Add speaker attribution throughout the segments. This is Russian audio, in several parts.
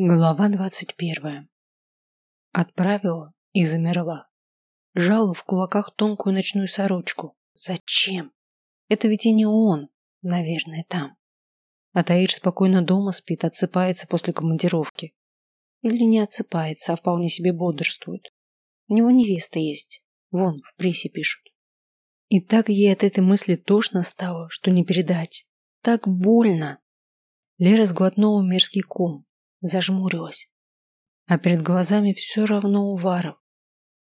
Speaker 1: Глава двадцать первая. Отправила и замерла. Жала в кулаках тонкую ночную сорочку. Зачем? Это ведь и не он, наверное, там. А Таир спокойно дома спит, отсыпается после командировки. Или не отсыпается, а вполне себе бодрствует. У него невеста есть. Вон, в прессе пишут. И так ей от этой мысли тошно стало, что не передать. Так больно. Лера сглотнула мерзкий ком, зажмурилась. А перед глазами все равно Уваров.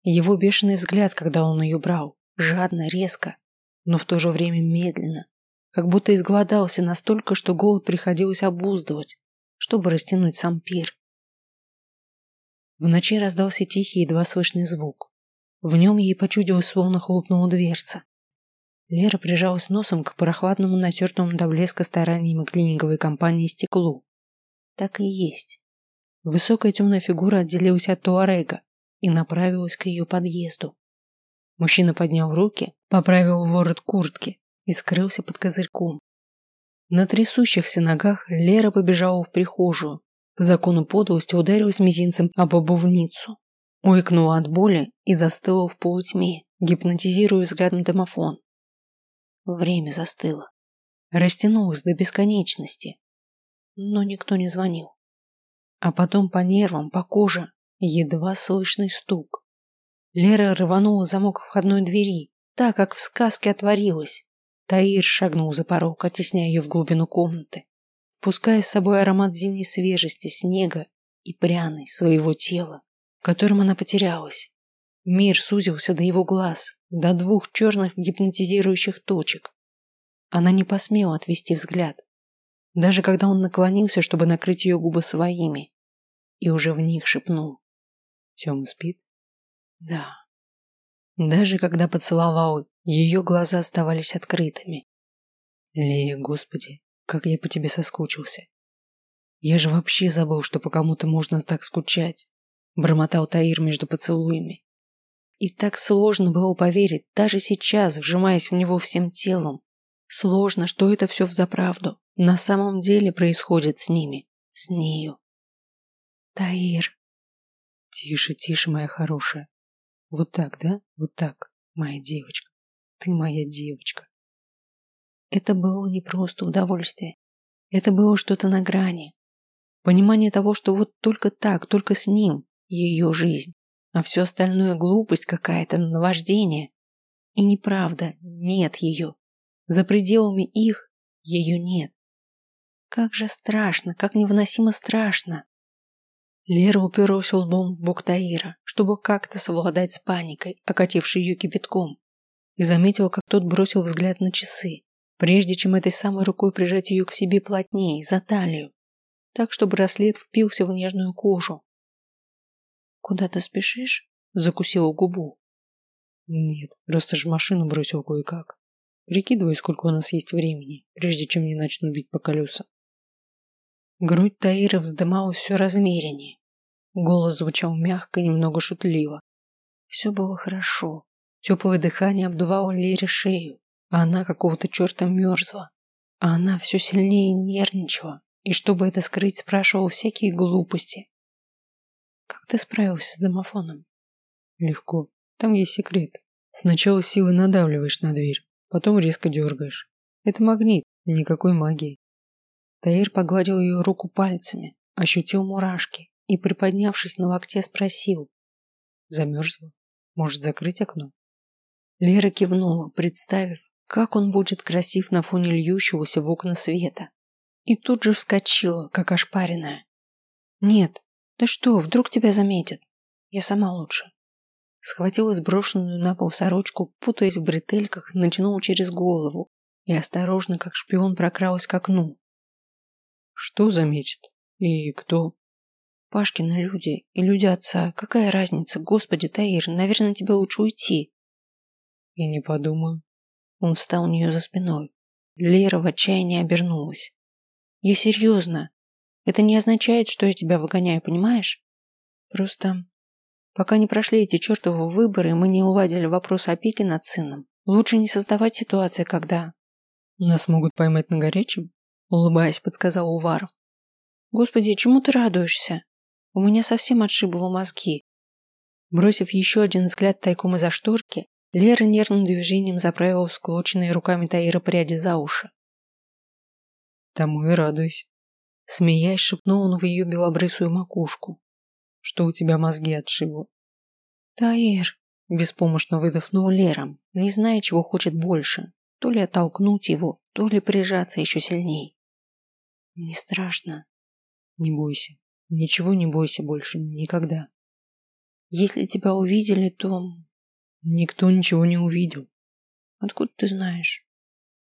Speaker 1: Его бешеный взгляд, когда он ее брал, жадно, резко, но в то же время медленно, как будто изголодался настолько, что голод приходилось обуздывать, чтобы растянуть сам пир. В ночи раздался тихий, едва слышный звук. В нем ей почудилось, словно хлопнула дверца. Лера прижалась носом к прохладному, натертому до блеска стараниями клиниковой компании стеклу так и есть. Высокая темная фигура отделилась от Туарега и направилась к ее подъезду. Мужчина поднял руки, поправил ворот куртки и скрылся под козырьком. На трясущихся ногах Лера побежала в прихожую. По закону подлости ударилась мизинцем об обувницу. Уикнула от боли и застыла в полутьме, гипнотизируя взглядом домофон. Время застыло. Растянулось до бесконечности но никто не звонил. А потом по нервам, по коже едва слышный стук. Лера рванула замок входной двери, так как в сказке отворилась. Таир шагнул за порог, оттесняя ее в глубину комнаты, впуская с собой аромат зимней свежести, снега и пряной своего тела, в котором она потерялась. Мир сузился до его глаз, до двух черных гипнотизирующих точек. Она не посмела отвести взгляд, даже когда он наклонился, чтобы накрыть ее губы своими, и уже в них шепнул. Тёма спит? Да. Даже когда поцеловал, ее глаза оставались открытыми. Лея, господи, как я по тебе соскучился. Я же вообще забыл, что по кому-то можно так скучать, бормотал Таир между поцелуями. И так сложно было поверить, даже сейчас, вжимаясь в него всем телом. Сложно, что это все взаправду на самом деле происходит с ними, с нею. Таир. Тише, тише, моя хорошая. Вот так, да? Вот так, моя девочка. Ты моя девочка. Это было не просто удовольствие. Это было что-то на грани. Понимание того, что вот только так, только с ним ее жизнь, а все остальное глупость какая-то, наваждение. И неправда, нет ее. За пределами их ее нет. Как же страшно, как невыносимо страшно. Лера уперлась лбом в бок Таира, чтобы как-то совладать с паникой, окатившей ее кипятком, и заметила, как тот бросил взгляд на часы, прежде чем этой самой рукой прижать ее к себе плотнее, за талию, так что браслет впился в нежную кожу. «Куда ты спешишь?» – закусила губу. «Нет, просто ж машину бросил кое-как. Прикидывай, сколько у нас есть времени, прежде чем не начнут бить по колесам». Грудь Таира вздымалась все размереннее. Голос звучал мягко, немного шутливо. Все было хорошо. Теплое дыхание обдувало Лере шею, а она какого-то черта мерзла. А она все сильнее нервничала, и чтобы это скрыть, спрашивала всякие глупости. «Как ты справился с домофоном?» «Легко. Там есть секрет. Сначала силой надавливаешь на дверь, потом резко дергаешь. Это магнит, никакой магии. Таир погладил ее руку пальцами, ощутил мурашки и, приподнявшись на локте, спросил. Замерзла? Может, закрыть окно? Лера кивнула, представив, как он будет красив на фоне льющегося в окна света. И тут же вскочила, как ошпаренная. «Нет, да что, вдруг тебя заметят? Я сама лучше». Схватила сброшенную на пол сорочку, путаясь в бретельках, натянула через голову и осторожно, как шпион, прокралась к окну, что заметит? И кто? Пашкины люди и люди отца. Какая разница? Господи, Таир, наверное, тебе лучше уйти. Я не подумаю. Он встал у нее за спиной. Лера в отчаянии обернулась. Я серьезно. Это не означает, что я тебя выгоняю, понимаешь? Просто пока не прошли эти чертовы выборы, мы не уладили вопрос опеки над сыном. Лучше не создавать ситуации, когда... Нас могут поймать на горячем? Улыбаясь, подсказал Уваров. Господи, чему ты радуешься? У меня совсем отшибло мозги. Бросив еще один взгляд тайком из-за шторки, Лера нервным движением заправила всклоченные руками Таира пряди за уши.
Speaker 2: Тому и радуюсь. Смеясь, шепнул он в ее белобрысую макушку. Что у тебя мозги отшибло?
Speaker 1: Таир, беспомощно выдохнула Лера, не зная, чего хочет больше. То ли оттолкнуть его, то ли прижаться еще сильней. Не страшно.
Speaker 2: Не бойся. Ничего не бойся больше. Никогда.
Speaker 1: Если тебя увидели, то...
Speaker 2: Никто ничего не увидел.
Speaker 1: Откуда ты знаешь?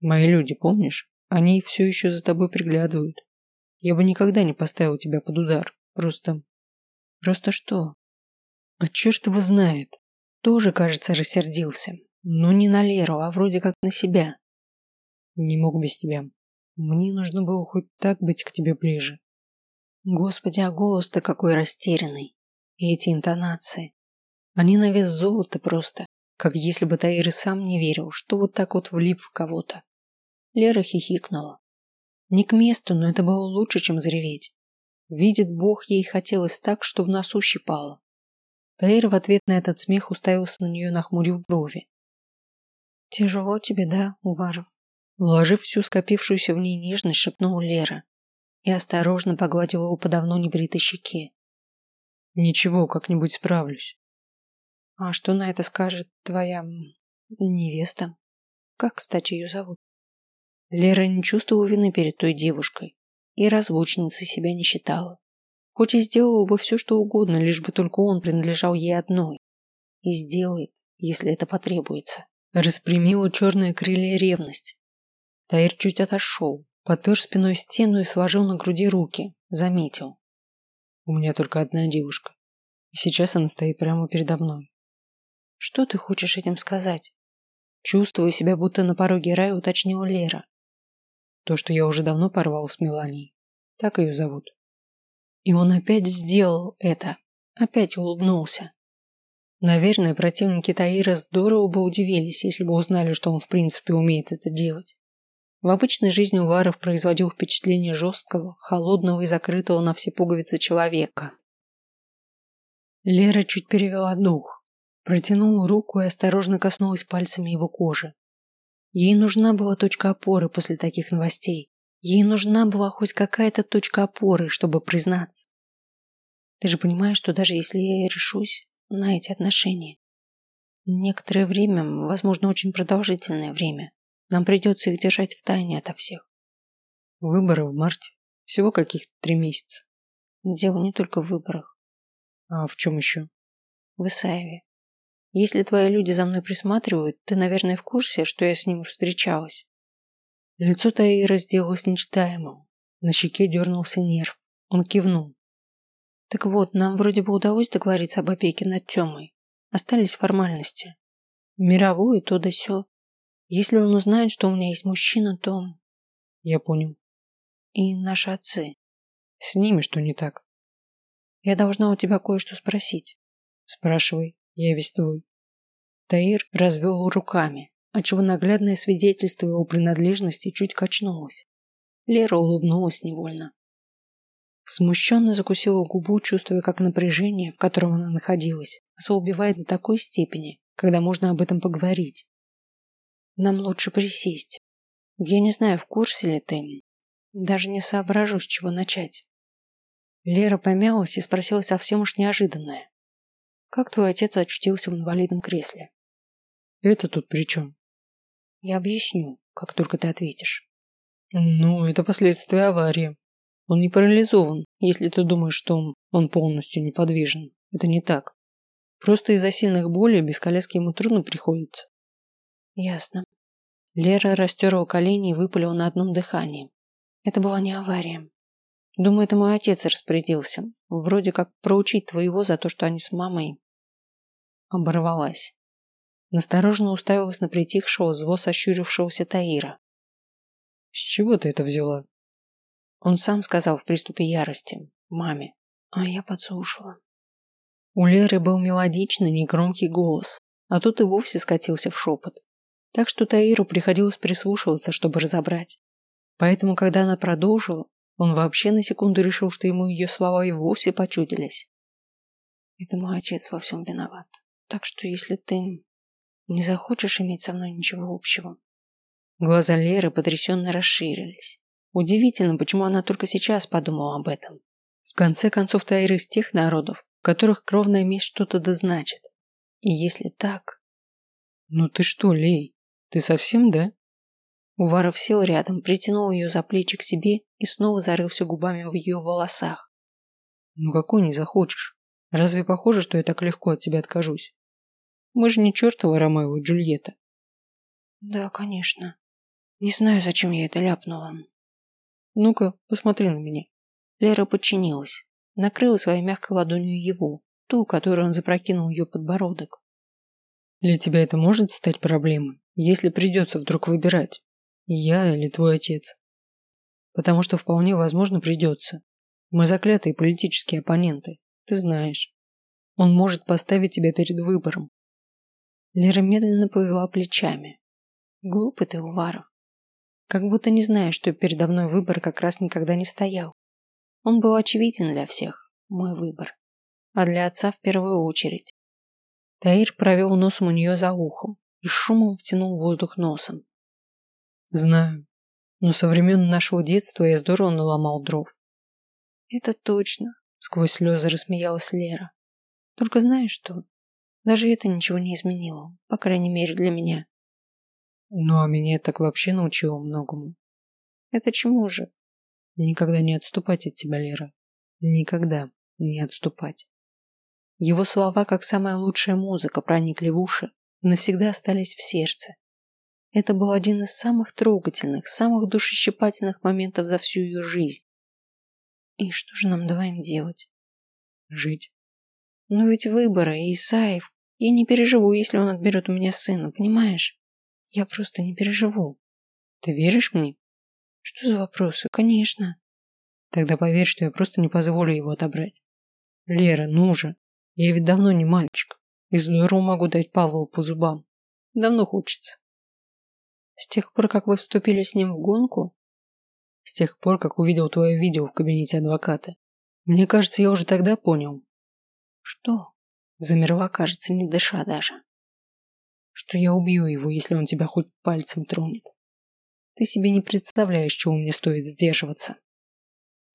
Speaker 2: Мои люди, помнишь? Они все еще за тобой приглядывают. Я бы никогда не поставил тебя под удар. Просто...
Speaker 1: Просто что?
Speaker 2: А черт его знает.
Speaker 1: Тоже, кажется, рассердился. Но не на Леру, а вроде как на себя.
Speaker 2: Не мог без тебя. Мне нужно было хоть так быть к тебе ближе.
Speaker 1: Господи, а голос-то какой растерянный. И эти интонации. Они на вес золота просто. Как если бы Таир и сам не верил, что вот так вот влип в кого-то. Лера хихикнула. Не к месту, но это было лучше, чем зреветь. Видит Бог, ей хотелось так, что в носу щипало. Таир в ответ на этот смех уставился на нее, нахмурив брови. «Тяжело тебе, да, Уваров?» Вложив всю скопившуюся в ней нежность, шепнула Лера и осторожно погладила его по давно небритой щеке.
Speaker 2: «Ничего, как-нибудь справлюсь».
Speaker 1: «А что на это скажет твоя невеста? Как, кстати, ее зовут?» Лера не чувствовала вины перед той девушкой и разлучницей себя не считала. Хоть и сделала бы все, что угодно, лишь бы только он принадлежал ей одной. И сделает, если это потребуется. Распрямила черные крылья ревность. Таир чуть отошел, подпер спиной стену и сложил на груди руки. Заметил.
Speaker 2: У меня только одна девушка. И сейчас она стоит прямо передо мной.
Speaker 1: Что ты хочешь этим сказать? Чувствую себя будто на пороге рая, уточнила Лера.
Speaker 2: То, что я уже давно порвал с Меланией. Так ее зовут.
Speaker 1: И он опять сделал это. Опять улыбнулся. Наверное, противники Таира здорово бы удивились, если бы узнали, что он в принципе умеет это делать. В обычной жизни Уваров производил впечатление жесткого, холодного и закрытого на все пуговицы человека. Лера чуть перевела дух, протянула руку и осторожно коснулась пальцами его кожи. Ей нужна была точка опоры после таких новостей. Ей нужна была хоть какая-то точка опоры, чтобы признаться. Ты же понимаешь, что даже если я решусь на эти отношения, некоторое время, возможно, очень продолжительное время, нам придется их держать в тайне ото всех.
Speaker 2: Выборы в марте. Всего каких-то три месяца.
Speaker 1: Дело не только в выборах.
Speaker 2: А в чем еще?
Speaker 1: В Исаеве. Если твои люди за мной присматривают, ты, наверное, в курсе, что я с ним встречалась. Лицо Таира сделалось нечитаемым. На щеке дернулся нерв. Он кивнул. Так вот, нам вроде бы удалось договориться об опеке над Темой. Остались формальности. Мировую то да сё. Если он узнает, что у меня есть мужчина, то...
Speaker 2: Я понял.
Speaker 1: И наши отцы.
Speaker 2: С ними что не так?
Speaker 1: Я должна у тебя кое-что спросить.
Speaker 2: Спрашивай. Я весь твой.
Speaker 1: Таир развел руками, отчего наглядное свидетельство его принадлежности чуть качнулось. Лера улыбнулась невольно. Смущенно закусила губу, чувствуя, как напряжение, в котором она находилась, ослабевает до такой степени, когда можно об этом поговорить. Нам лучше присесть. Я не знаю, в курсе ли ты. Даже не соображу, с чего начать. Лера помялась и спросила совсем уж неожиданное. Как твой отец очутился в инвалидном кресле?
Speaker 2: Это тут при чем?
Speaker 1: Я объясню, как только ты ответишь.
Speaker 2: Ну, это последствия аварии. Он не парализован, если ты думаешь, что он полностью неподвижен. Это не так. Просто из-за сильных болей без коляски ему трудно приходится.
Speaker 1: Ясно. Лера растерла колени и выпалила на одном дыхании. Это была не авария. Думаю, это мой отец распорядился. Вроде как проучить твоего за то, что они с мамой. Оборвалась. Настороженно уставилась на притихшего, зло сощурившегося Таира.
Speaker 2: С чего ты это взяла?
Speaker 1: Он сам сказал в приступе ярости. Маме. А я подслушала. У Леры был мелодичный, негромкий голос, а тут и вовсе скатился в шепот. Так что Таиру приходилось прислушиваться, чтобы разобрать. Поэтому, когда она продолжила, Он вообще на секунду решил, что ему ее слова и вовсе почудились. Это мой отец во всем виноват. Так что если ты не захочешь иметь со мной ничего общего. Глаза Леры потрясенно расширились. Удивительно, почему она только сейчас подумала об этом. В конце концов, Таир из тех народов, в которых кровная месть что-то дозначит. И если так...
Speaker 2: Ну ты что, Лей, ты совсем, да?
Speaker 1: Уваров сел рядом, притянул ее за плечи к себе и снова зарылся губами в ее волосах.
Speaker 2: Ну какой не захочешь? Разве похоже, что я так легко от тебя откажусь? Мы же не чертова Ромео и Джульетта.
Speaker 1: Да, конечно. Не знаю, зачем я это ляпнула.
Speaker 2: Ну-ка, посмотри на меня.
Speaker 1: Лера подчинилась, накрыла своей мягкой ладонью его, ту, которой он запрокинул ее подбородок.
Speaker 2: Для тебя это может стать проблемой, если придется вдруг выбирать, я или твой отец. Потому что вполне возможно придется. Мы заклятые политические оппоненты, ты знаешь. Он может поставить тебя перед выбором,
Speaker 1: Лера медленно повела плечами. Глупый ты, Уваров. Как будто не зная, что передо мной выбор как раз никогда не стоял. Он был очевиден для всех, мой выбор. А для отца в первую очередь. Таир провел носом у нее за ухом и шумом втянул воздух носом.
Speaker 2: Знаю, но со времен нашего детства я здорово наломал дров.
Speaker 1: Это точно, сквозь слезы рассмеялась Лера. Только знаешь что? Даже это ничего не изменило, по крайней мере для меня.
Speaker 2: Ну а меня так вообще научило многому.
Speaker 1: Это чему же?
Speaker 2: Никогда не отступать от тебя, Лера. Никогда не отступать. Его слова, как самая лучшая музыка, проникли в уши навсегда остались в сердце. Это был один из самых трогательных, самых душещипательных моментов за всю ее жизнь. И что же нам двоим делать? Жить.
Speaker 1: Но ведь выборы, Исаев, я не переживу, если он отберет у меня сына, понимаешь? Я просто не переживу.
Speaker 2: Ты веришь мне?
Speaker 1: Что за вопросы? Конечно.
Speaker 2: Тогда поверь, что я просто не позволю его отобрать. Лера, ну же. Я ведь давно не мальчик. И здорово могу дать Павлову по зубам. Давно хочется.
Speaker 1: С тех пор, как вы вступили с ним в гонку?
Speaker 2: С тех пор, как увидел твое видео в кабинете адвоката. Мне кажется, я уже тогда понял.
Speaker 1: Что? Замерла, кажется, не дыша даже.
Speaker 2: Что я убью его, если он тебя хоть пальцем тронет. Ты себе не представляешь, чего мне стоит сдерживаться.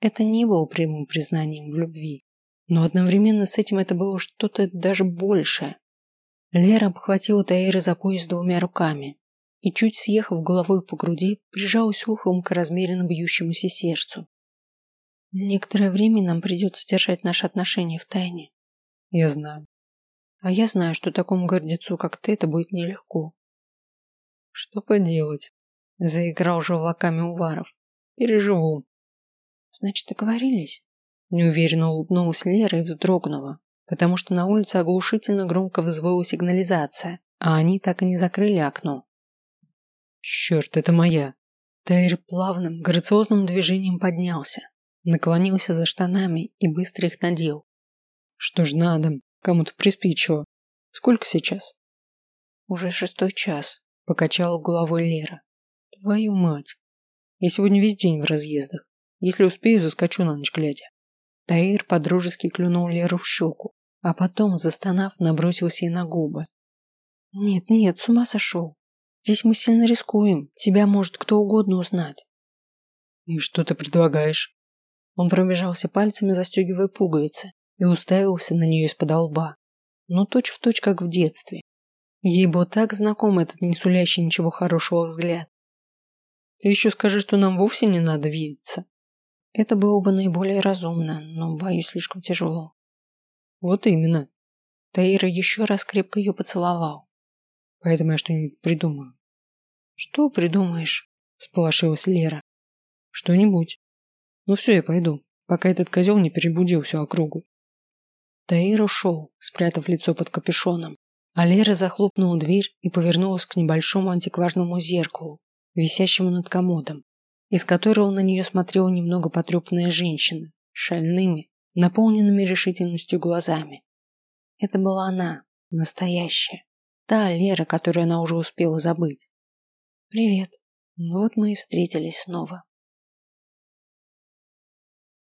Speaker 1: Это не было прямым признанием в любви, но одновременно с этим это было что-то даже большее. Лера обхватила Таира за пояс двумя руками и, чуть съехав головой по груди, прижалась ухом к размеренно бьющемуся сердцу. Некоторое время нам придется держать наши отношения в тайне.
Speaker 2: Я знаю.
Speaker 1: А я знаю, что такому гордецу, как ты, это будет нелегко.
Speaker 2: Что поделать? Заиграл желваками Уваров. Переживу.
Speaker 1: Значит, договорились?
Speaker 2: Неуверенно улыбнулась Лера и вздрогнула, потому что на улице оглушительно громко взвыла сигнализация, а они так и не закрыли окно. Черт, это моя. Тайр плавным, грациозным движением поднялся, наклонился за штанами и быстро их надел. Что ж надо, Кому-то приспичило. Сколько сейчас?
Speaker 1: Уже шестой час,
Speaker 2: покачала головой Лера. Твою мать. Я сегодня весь день в разъездах. Если успею, заскочу на ночь глядя. Таир подружески клюнул Леру в щеку, а потом, застонав, набросился ей на губы.
Speaker 1: Нет, нет, с ума сошел. Здесь мы сильно рискуем. Тебя может кто угодно узнать.
Speaker 2: И что ты предлагаешь? Он пробежался пальцами, застегивая пуговицы, и уставился на нее из-под лба. Ну, точь-в-точь, точь, как в детстве. Ей был так знаком этот не ничего хорошего взгляд. Ты еще скажи, что нам вовсе не надо видеться.
Speaker 1: Это было бы наиболее разумно, но, боюсь, слишком тяжело.
Speaker 2: Вот именно.
Speaker 1: Таира еще раз крепко ее поцеловал.
Speaker 2: Поэтому я что-нибудь придумаю.
Speaker 1: Что придумаешь?
Speaker 2: Сполошилась Лера. Что-нибудь. Ну все, я пойду, пока этот козел не перебудил всю округу.
Speaker 1: Таир ушел, спрятав лицо под капюшоном, а Лера захлопнула дверь и повернулась к небольшому антикварному зеркалу, висящему над комодом, из которого на нее смотрела немного потрепанная женщина, шальными, наполненными решительностью глазами. Это была она, настоящая, та Лера, которую она уже успела забыть. «Привет. Вот мы и встретились снова».